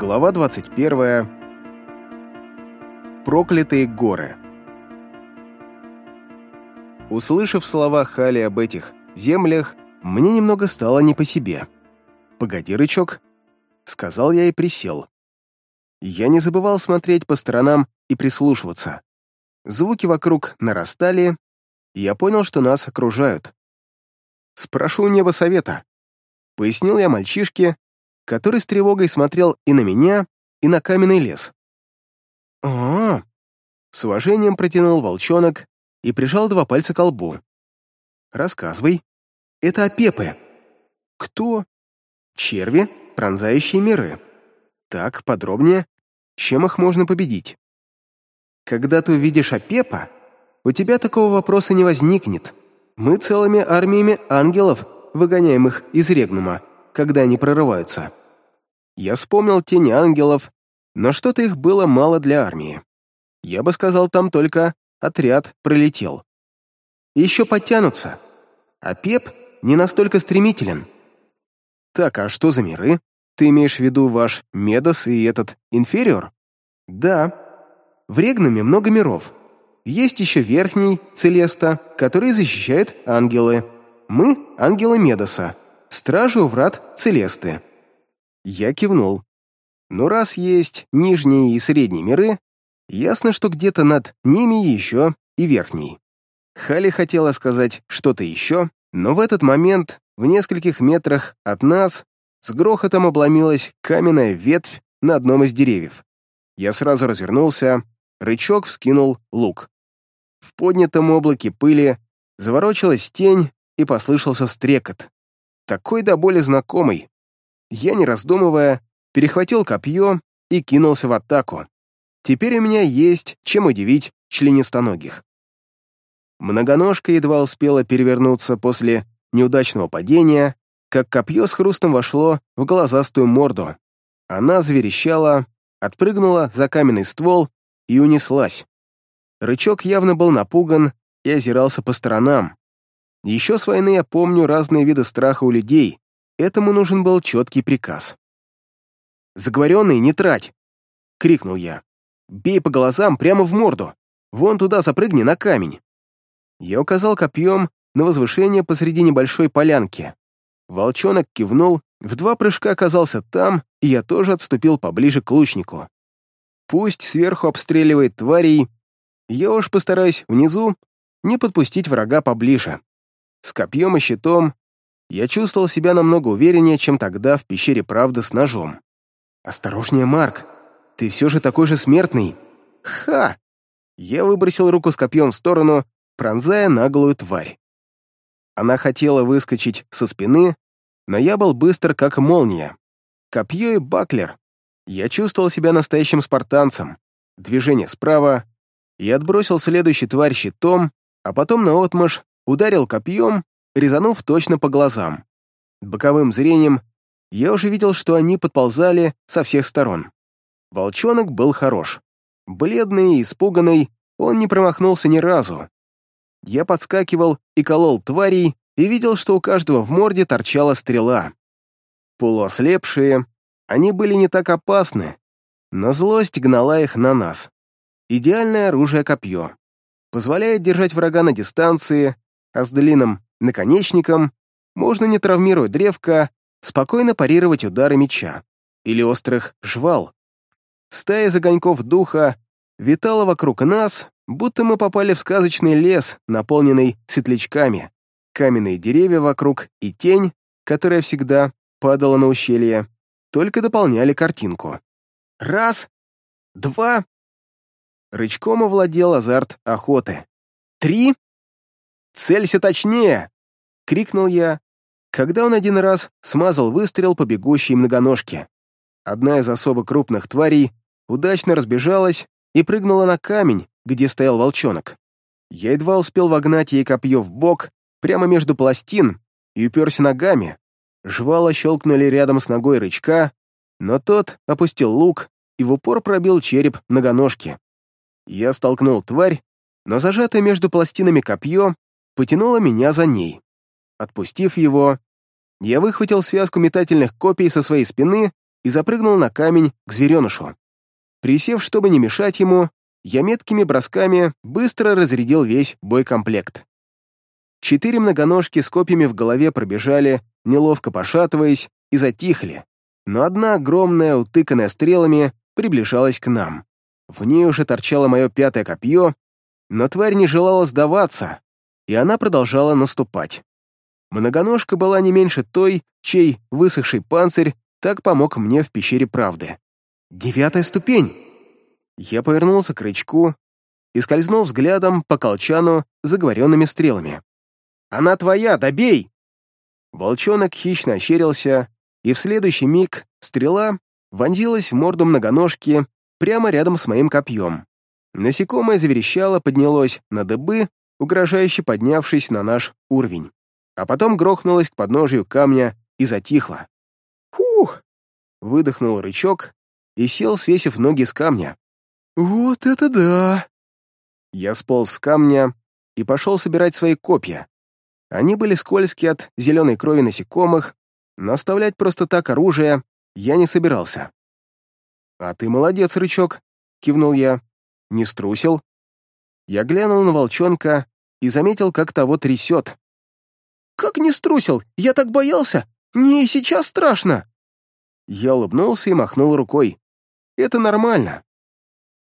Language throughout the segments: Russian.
Глава 21. Проклятые горы. Услышав слова Хали об этих землях, мне немного стало не по себе. «Погоди, рычок», — сказал я и присел. Я не забывал смотреть по сторонам и прислушиваться. Звуки вокруг нарастали, и я понял, что нас окружают. «Спрошу у неба совета», — пояснил я мальчишке, который с тревогой смотрел и на меня, и на каменный лес. а, С уважением протянул волчонок и прижал два пальца к лбу. «Рассказывай. Это опепы». «Кто?» «Черви, пронзающие миры». «Так, подробнее. Чем их можно победить?» «Когда ты увидишь опепа, у тебя такого вопроса не возникнет. Мы целыми армиями ангелов выгоняем их из Регнума когда они прорываются. Я вспомнил тени ангелов, но что-то их было мало для армии. Я бы сказал, там только отряд пролетел. Еще подтянутся, а Пеп не настолько стремителен. Так, а что за миры? Ты имеешь в виду ваш Медос и этот Инфериор? Да. В Регнуме много миров. Есть еще Верхний, Целеста, который защищает ангелы. Мы — ангелы Медоса стражу врат Целесты. Я кивнул. Но раз есть нижние и средние миры, ясно, что где-то над ними еще и верхний. Хали хотела сказать что-то еще, но в этот момент в нескольких метрах от нас с грохотом обломилась каменная ветвь на одном из деревьев. Я сразу развернулся, рычок вскинул лук. В поднятом облаке пыли заворочилась тень и послышался стрекот такой до боли знакомый. Я, не раздумывая, перехватил копье и кинулся в атаку. Теперь у меня есть чем удивить членистоногих. Многоножка едва успела перевернуться после неудачного падения, как копье с хрустом вошло в глазастую морду. Она зверещала, отпрыгнула за каменный ствол и унеслась. Рычок явно был напуган и озирался по сторонам. Еще с войны я помню разные виды страха у людей, этому нужен был четкий приказ. «Заговоренный, не трать!» — крикнул я. «Бей по глазам прямо в морду! Вон туда запрыгни на камень!» Я указал копьем на возвышение посреди небольшой полянки. Волчонок кивнул, в два прыжка оказался там, и я тоже отступил поближе к лучнику. Пусть сверху обстреливает тварей, я уж постараюсь внизу не подпустить врага поближе с копьем и щитом, я чувствовал себя намного увереннее, чем тогда в пещере правды с ножом. «Осторожнее, Марк! Ты все же такой же смертный!» «Ха!» Я выбросил руку с копьем в сторону, пронзая наглую тварь. Она хотела выскочить со спины, но я был быстр, как молния. Копье и баклер. Я чувствовал себя настоящим спартанцем. Движение справа. Я отбросил следующий тварь щитом, а потом наотмашь ударил копьем, резанув точно по глазам. Боковым зрением я уже видел, что они подползали со всех сторон. Волчонок был хорош. Бледный и испуганный, он не промахнулся ни разу. Я подскакивал и колол тварей, и видел, что у каждого в морде торчала стрела. Полуослепшие, они были не так опасны, но злость гнала их на нас. Идеальное оружие копье. Позволяет держать врага на дистанции, а с длинным наконечником можно не травмировать древко, спокойно парировать удары меча или острых жвал. Стая загоньков духа витала вокруг нас, будто мы попали в сказочный лес, наполненный светлячками, каменные деревья вокруг и тень, которая всегда падала на ущелье, только дополняли картинку. Раз, два... Рычком овладел азарт охоты. Три... Целься точнее!» — крикнул я, когда он один раз смазал выстрел по бегущей многоножке. Одна из особо крупных тварей удачно разбежалась и прыгнула на камень, где стоял волчонок. Я едва успел вогнать ей копье в бок, прямо между пластин, и уперся ногами. Жвало щелкнули рядом с ногой рычка, но тот опустил лук и в упор пробил череп многоножки. Я столкнул тварь, но зажатое между пластинами копье Потянула меня за ней. Отпустив его, я выхватил связку метательных копий со своей спины и запрыгнул на камень к зверенышу. Присев, чтобы не мешать ему, я меткими бросками быстро разрядил весь бойкомплект. Четыре многоножки с копьями в голове пробежали, неловко пошатываясь, и затихли, но одна огромная, утыканная стрелами, приближалась к нам. В ней уже торчало мое пятое копье, но тварь не желала сдаваться, и она продолжала наступать. Многоножка была не меньше той, чей высохший панцирь так помог мне в пещере правды. «Девятая ступень!» Я повернулся к рычку и скользнул взглядом по колчану заговоренными стрелами. «Она твоя, добей!» Волчонок хищно ощерился, и в следующий миг стрела вонзилась в морду многоножки прямо рядом с моим копьем. Насекомое заверещало, поднялось на дыбы угрожающе поднявшись на наш уровень, а потом грохнулась к подножию камня и затихла. «Фух!» — выдохнул рычок и сел, свесив ноги с камня. «Вот это да!» Я сполз с камня и пошел собирать свои копья. Они были скользкие от зеленой крови насекомых, но оставлять просто так оружие я не собирался. «А ты молодец, рычок!» — кивнул я. «Не струсил?» Я глянул на волчонка и заметил, как того трясет. «Как не струсил! Я так боялся! Мне и сейчас страшно!» Я улыбнулся и махнул рукой. «Это нормально.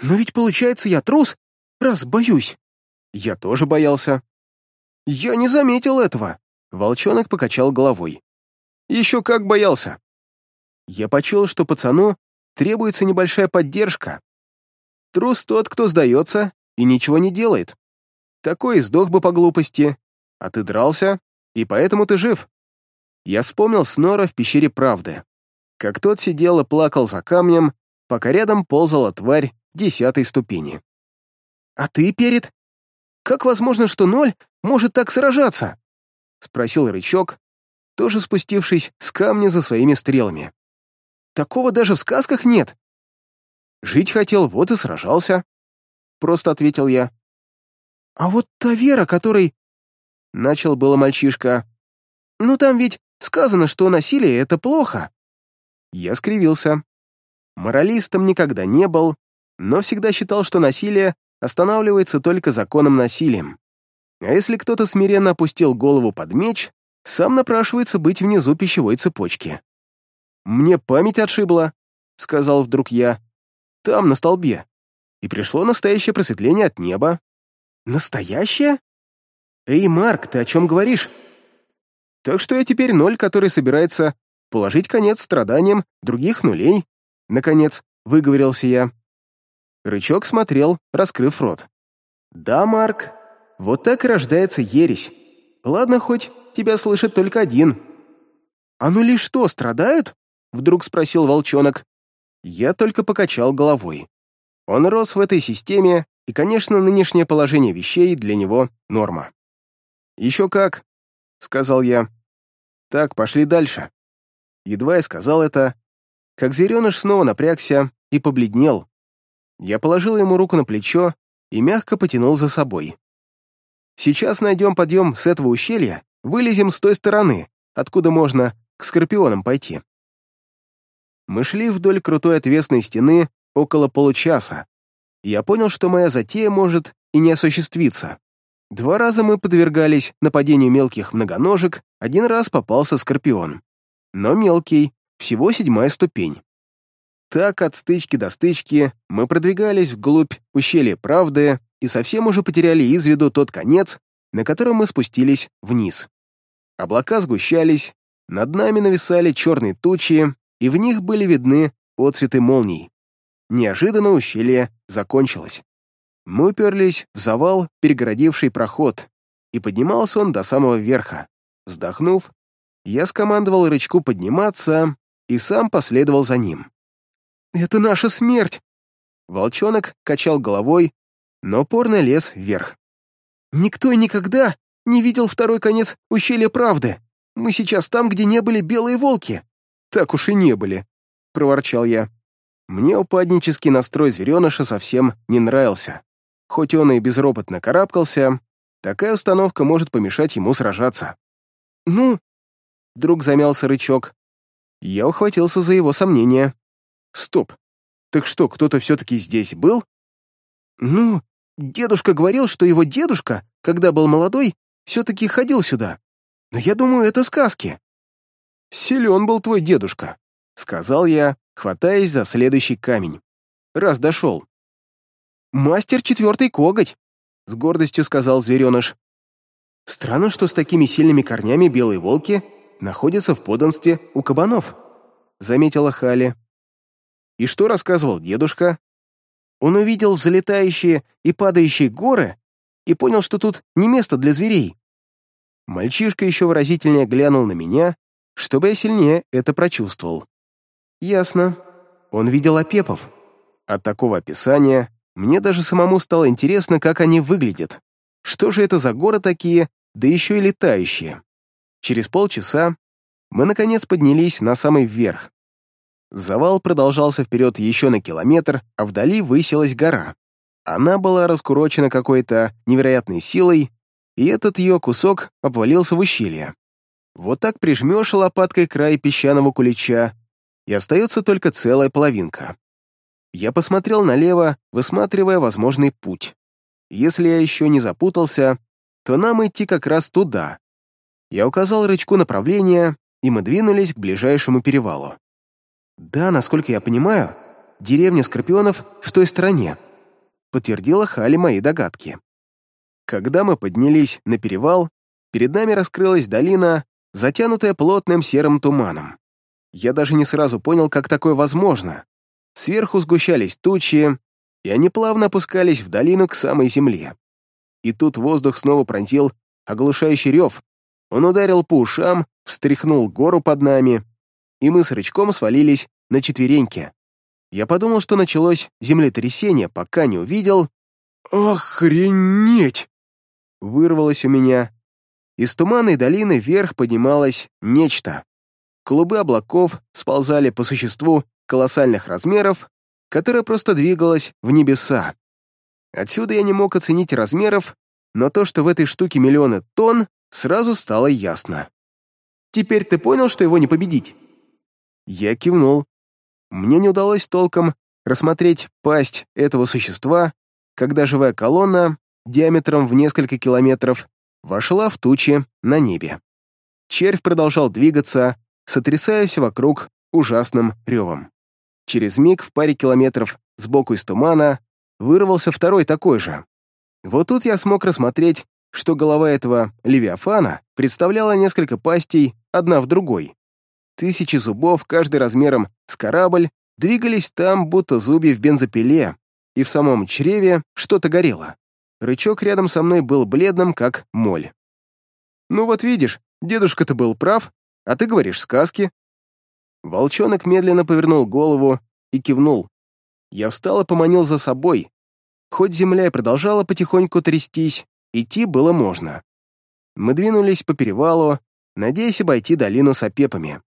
Но ведь получается я трус, раз боюсь!» «Я тоже боялся!» «Я не заметил этого!» Волчонок покачал головой. «Еще как боялся!» Я почел, что пацану требуется небольшая поддержка. Трус тот, кто сдается и ничего не делает. Такой и сдох бы по глупости. А ты дрался, и поэтому ты жив. Я вспомнил Снора в пещере правды. Как тот сидел и плакал за камнем, пока рядом ползала тварь десятой ступени. «А ты, Перед? Как возможно, что ноль может так сражаться?» — спросил рычок, тоже спустившись с камня за своими стрелами. «Такого даже в сказках нет!» «Жить хотел, вот и сражался», — просто ответил я. А вот та Вера, которой...» Начал было мальчишка. «Ну там ведь сказано, что насилие — это плохо». Я скривился. Моралистом никогда не был, но всегда считал, что насилие останавливается только законом насилием. А если кто-то смиренно опустил голову под меч, сам напрашивается быть внизу пищевой цепочки. «Мне память отшибла», — сказал вдруг я. «Там, на столбе». И пришло настоящее просветление от неба. Настоящая? Эй, Марк, ты о чем говоришь? Так что я теперь ноль, который собирается положить конец страданиям других нулей. Наконец, выговорился я. Рычок смотрел, раскрыв рот. Да, Марк, вот так и рождается ересь. Ладно, хоть тебя слышит только один. А ну лишь что, страдают? Вдруг спросил волчонок. Я только покачал головой. Он рос в этой системе, и, конечно, нынешнее положение вещей для него — норма. «Еще как», — сказал я. «Так, пошли дальше». Едва я сказал это, как зереныш снова напрягся и побледнел. Я положил ему руку на плечо и мягко потянул за собой. «Сейчас найдем подъем с этого ущелья, вылезем с той стороны, откуда можно к скорпионам пойти». Мы шли вдоль крутой отвесной стены около получаса, я понял, что моя затея может и не осуществиться. Два раза мы подвергались нападению мелких многоножек, один раз попался скорпион. Но мелкий, всего седьмая ступень. Так от стычки до стычки мы продвигались вглубь ущелья правды и совсем уже потеряли из виду тот конец, на котором мы спустились вниз. Облака сгущались, над нами нависали черные тучи, и в них были видны отцветы молний. Неожиданно ущелье закончилось. Мы уперлись в завал, перегородивший проход, и поднимался он до самого верха. Вздохнув, я скомандовал рычку подниматься и сам последовал за ним. «Это наша смерть!» Волчонок качал головой, но порно лез вверх. «Никто и никогда не видел второй конец ущелья правды. Мы сейчас там, где не были белые волки». «Так уж и не были», — проворчал я. Мне упаднический настрой звереныша совсем не нравился. Хоть он и безропотно карабкался, такая установка может помешать ему сражаться. «Ну?» — вдруг замялся рычок. Я ухватился за его сомнения. «Стоп! Так что, кто-то все-таки здесь был?» «Ну, дедушка говорил, что его дедушка, когда был молодой, все-таки ходил сюда. Но я думаю, это сказки». «Силен был твой дедушка», сказал я, хватаясь за следующий камень. Раз дошел. «Мастер четвертый коготь», — с гордостью сказал звереныш. «Странно, что с такими сильными корнями белые волки находятся в подданстве у кабанов», — заметила Хали. «И что рассказывал дедушка?» Он увидел залетающие и падающие горы и понял, что тут не место для зверей. Мальчишка еще выразительнее глянул на меня, чтобы я сильнее это прочувствовал. Ясно. Он видел опепов. От такого описания мне даже самому стало интересно, как они выглядят. Что же это за горы такие, да еще и летающие? Через полчаса мы, наконец, поднялись на самый верх. Завал продолжался вперед еще на километр, а вдали высилась гора. Она была раскурочена какой-то невероятной силой, и этот ее кусок обвалился в ущелье. Вот так прижмешь лопаткой край песчаного кулича, и остается только целая половинка. Я посмотрел налево, высматривая возможный путь. Если я еще не запутался, то нам идти как раз туда. Я указал рычку направления, и мы двинулись к ближайшему перевалу. «Да, насколько я понимаю, деревня Скорпионов в той стороне», подтвердила Хали мои догадки. Когда мы поднялись на перевал, перед нами раскрылась долина, затянутая плотным серым туманом. Я даже не сразу понял, как такое возможно. Сверху сгущались тучи, и они плавно опускались в долину к самой земле. И тут воздух снова пронзил оглушающий рев. Он ударил по ушам, встряхнул гору под нами, и мы с рычком свалились на четвереньки. Я подумал, что началось землетрясение, пока не увидел... «Охренеть!» Вырвалось у меня. Из туманной долины вверх поднималось нечто клубы облаков сползали по существу колоссальных размеров, которое просто двигалось в небеса. Отсюда я не мог оценить размеров, но то, что в этой штуке миллионы тонн, сразу стало ясно. «Теперь ты понял, что его не победить?» Я кивнул. Мне не удалось толком рассмотреть пасть этого существа, когда живая колонна диаметром в несколько километров вошла в тучи на небе. Червь продолжал двигаться, сотрясаясь вокруг ужасным ревом. Через миг в паре километров сбоку из тумана вырвался второй такой же. Вот тут я смог рассмотреть, что голова этого левиафана представляла несколько пастей, одна в другой. Тысячи зубов, каждый размером с корабль, двигались там, будто зубья в бензопиле, и в самом чреве что-то горело. Рычок рядом со мной был бледным, как моль. «Ну вот видишь, дедушка-то был прав», а ты говоришь сказки». Волчонок медленно повернул голову и кивнул. Я встал и поманил за собой. Хоть земля и продолжала потихоньку трястись, идти было можно. Мы двинулись по перевалу, надеясь обойти долину с опепами.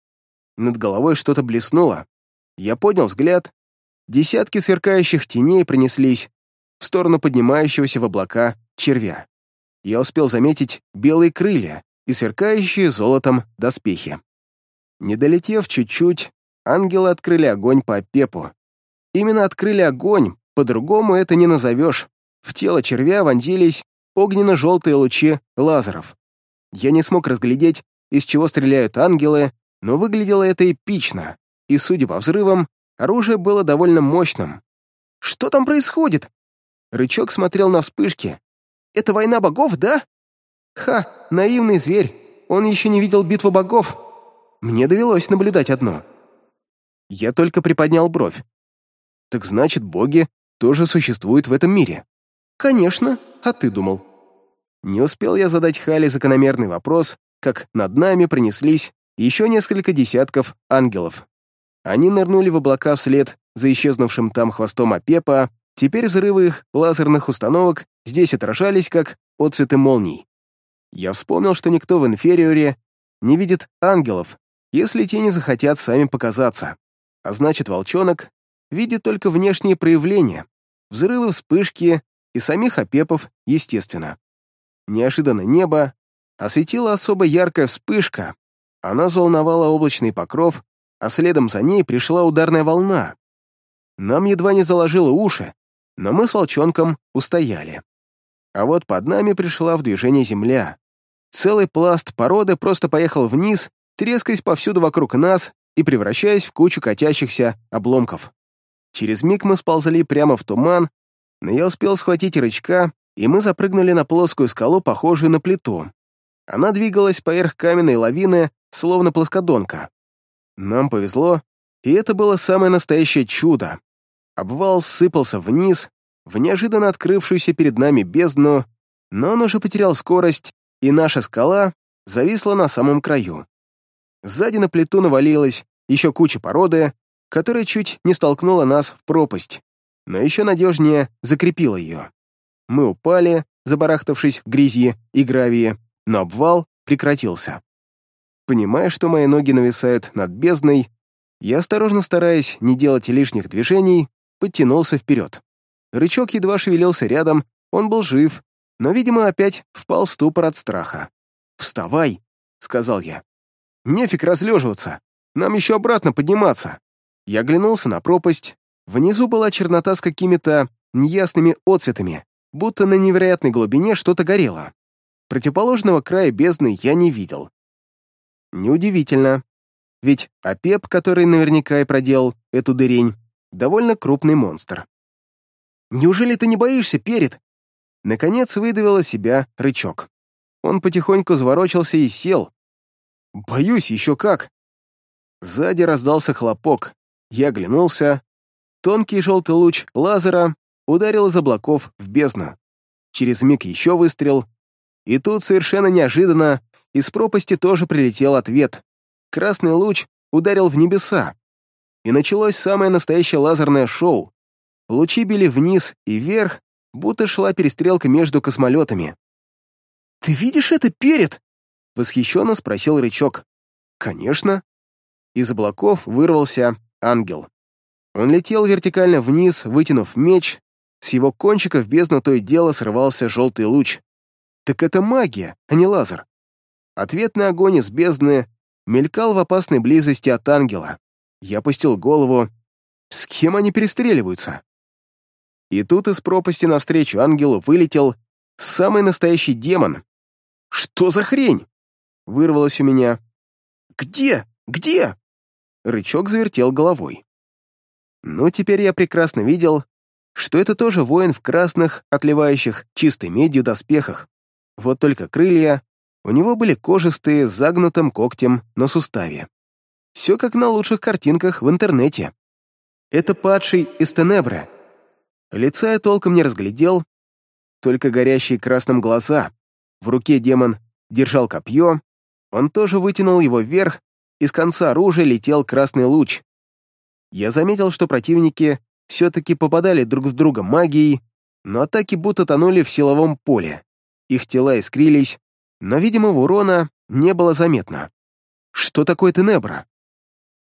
Над головой что-то блеснуло. Я поднял взгляд. Десятки сверкающих теней принеслись в сторону поднимающегося в облака червя. Я успел заметить белые крылья, и сверкающие золотом доспехи. Не долетев чуть-чуть, ангелы открыли огонь по пепу. Именно открыли огонь, по-другому это не назовешь. В тело червя вонзились огненно-желтые лучи лазеров. Я не смог разглядеть, из чего стреляют ангелы, но выглядело это эпично, и, судя по взрывам, оружие было довольно мощным. «Что там происходит?» Рычок смотрел на вспышки. «Это война богов, да?» «Ха, наивный зверь. Он еще не видел битву богов. Мне довелось наблюдать одно. Я только приподнял бровь. Так значит, боги тоже существуют в этом мире? Конечно, а ты думал? Не успел я задать Хали закономерный вопрос, как над нами пронеслись еще несколько десятков ангелов. Они нырнули в облака вслед за исчезнувшим там хвостом Апепа, теперь взрывы их лазерных установок здесь отражались как отцветы молний. Я вспомнил, что никто в инфериоре не видит ангелов, если те не захотят сами показаться. А значит, волчонок видит только внешние проявления, взрывы, вспышки и самих опепов, естественно. Неожиданно небо осветила особо яркая вспышка, она заволновала облачный покров, а следом за ней пришла ударная волна. Нам едва не заложило уши, но мы с волчонком устояли. А вот под нами пришла в движение земля. Целый пласт породы просто поехал вниз, трескаясь повсюду вокруг нас и превращаясь в кучу катящихся обломков. Через миг мы сползли прямо в туман, но я успел схватить рычка, и мы запрыгнули на плоскую скалу, похожую на плиту. Она двигалась поверх каменной лавины, словно плоскодонка. Нам повезло, и это было самое настоящее чудо. Обвал сыпался вниз, в неожиданно открывшуюся перед нами бездну, но он уже потерял скорость, и наша скала зависла на самом краю. Сзади на плиту навалилась еще куча породы, которая чуть не столкнула нас в пропасть, но еще надежнее закрепила ее. Мы упали, забарахтавшись в грязи и гравии, но обвал прекратился. Понимая, что мои ноги нависают над бездной, я, осторожно стараясь не делать лишних движений, подтянулся вперед. Рычок едва шевелился рядом, он был жив, но, видимо, опять впал в ступор от страха. «Вставай!» — сказал я. «Нефиг разлеживаться! Нам еще обратно подниматься!» Я оглянулся на пропасть. Внизу была чернота с какими-то неясными отцветами, будто на невероятной глубине что-то горело. Противоположного края бездны я не видел. Неудивительно. Ведь апеп, который наверняка и проделал эту дырень, довольно крупный монстр. Неужели ты не боишься, Перед?» Наконец выдавила себя рычок. Он потихоньку заворочился и сел. «Боюсь, еще как!» Сзади раздался хлопок. Я оглянулся. Тонкий желтый луч лазера ударил из облаков в бездну. Через миг еще выстрел. И тут совершенно неожиданно из пропасти тоже прилетел ответ. Красный луч ударил в небеса. И началось самое настоящее лазерное шоу. Лучи били вниз и вверх, будто шла перестрелка между космолетами. «Ты видишь это перед?» — восхищенно спросил рычок. «Конечно». Из облаков вырвался ангел. Он летел вертикально вниз, вытянув меч. С его кончика в бездну то и дело срывался желтый луч. «Так это магия, а не лазер». Ответный огонь из бездны мелькал в опасной близости от ангела. Я пустил голову. «С кем они перестреливаются?» И тут из пропасти навстречу ангелу вылетел самый настоящий демон. «Что за хрень?» — вырвалось у меня. «Где? Где?» Рычок завертел головой. Но теперь я прекрасно видел, что это тоже воин в красных, отливающих чистой медью доспехах. Вот только крылья у него были кожистые, с загнутым когтем на суставе. Все как на лучших картинках в интернете. Это падший из Тенебра, Лица я толком не разглядел, только горящие красным глаза. В руке демон держал копье, он тоже вытянул его вверх, из конца оружия летел красный луч. Я заметил, что противники все-таки попадали друг в друга магией, но атаки будто тонули в силовом поле. Их тела искрились, но видимого урона не было заметно. «Что такое Тенебра?»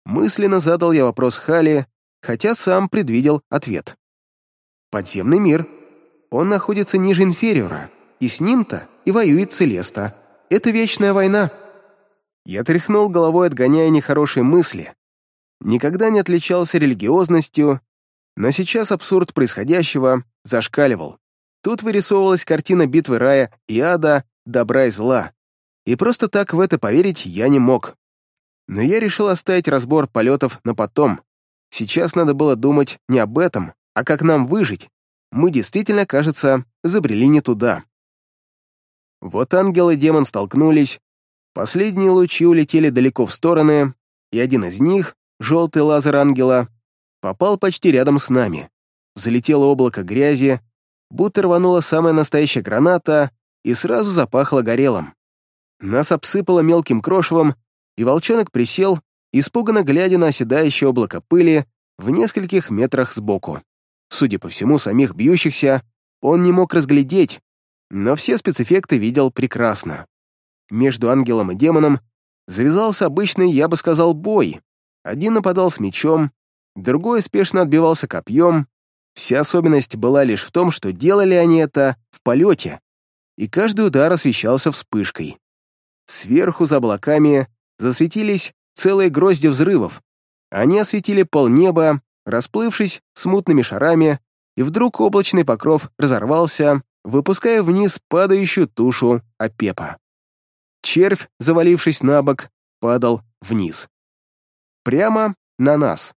Мысленно задал я вопрос Хали, хотя сам предвидел ответ подземный мир. Он находится ниже инфериора, и с ним-то и воюет Целеста. Это вечная война. Я тряхнул головой, отгоняя нехорошие мысли. Никогда не отличался религиозностью, но сейчас абсурд происходящего зашкаливал. Тут вырисовывалась картина битвы рая и ада, добра и зла. И просто так в это поверить я не мог. Но я решил оставить разбор полетов на потом. Сейчас надо было думать не об этом, а как нам выжить? Мы действительно, кажется, забрели не туда. Вот ангел и демон столкнулись, последние лучи улетели далеко в стороны, и один из них, желтый лазер ангела, попал почти рядом с нами. Залетело облако грязи, будто рванула самая настоящая граната и сразу запахло горелым. Нас обсыпало мелким крошевом, и волчонок присел, испуганно глядя на оседающее облако пыли в нескольких метрах сбоку. Судя по всему, самих бьющихся он не мог разглядеть, но все спецэффекты видел прекрасно. Между ангелом и демоном завязался обычный, я бы сказал, бой. Один нападал с мечом, другой спешно отбивался копьем. Вся особенность была лишь в том, что делали они это в полете, и каждый удар освещался вспышкой. Сверху за облаками засветились целые грозди взрывов. Они осветили полнеба расплывшись смутными шарами, и вдруг облачный покров разорвался, выпуская вниз падающую тушу опепа. Червь, завалившись на бок, падал вниз. Прямо на нас.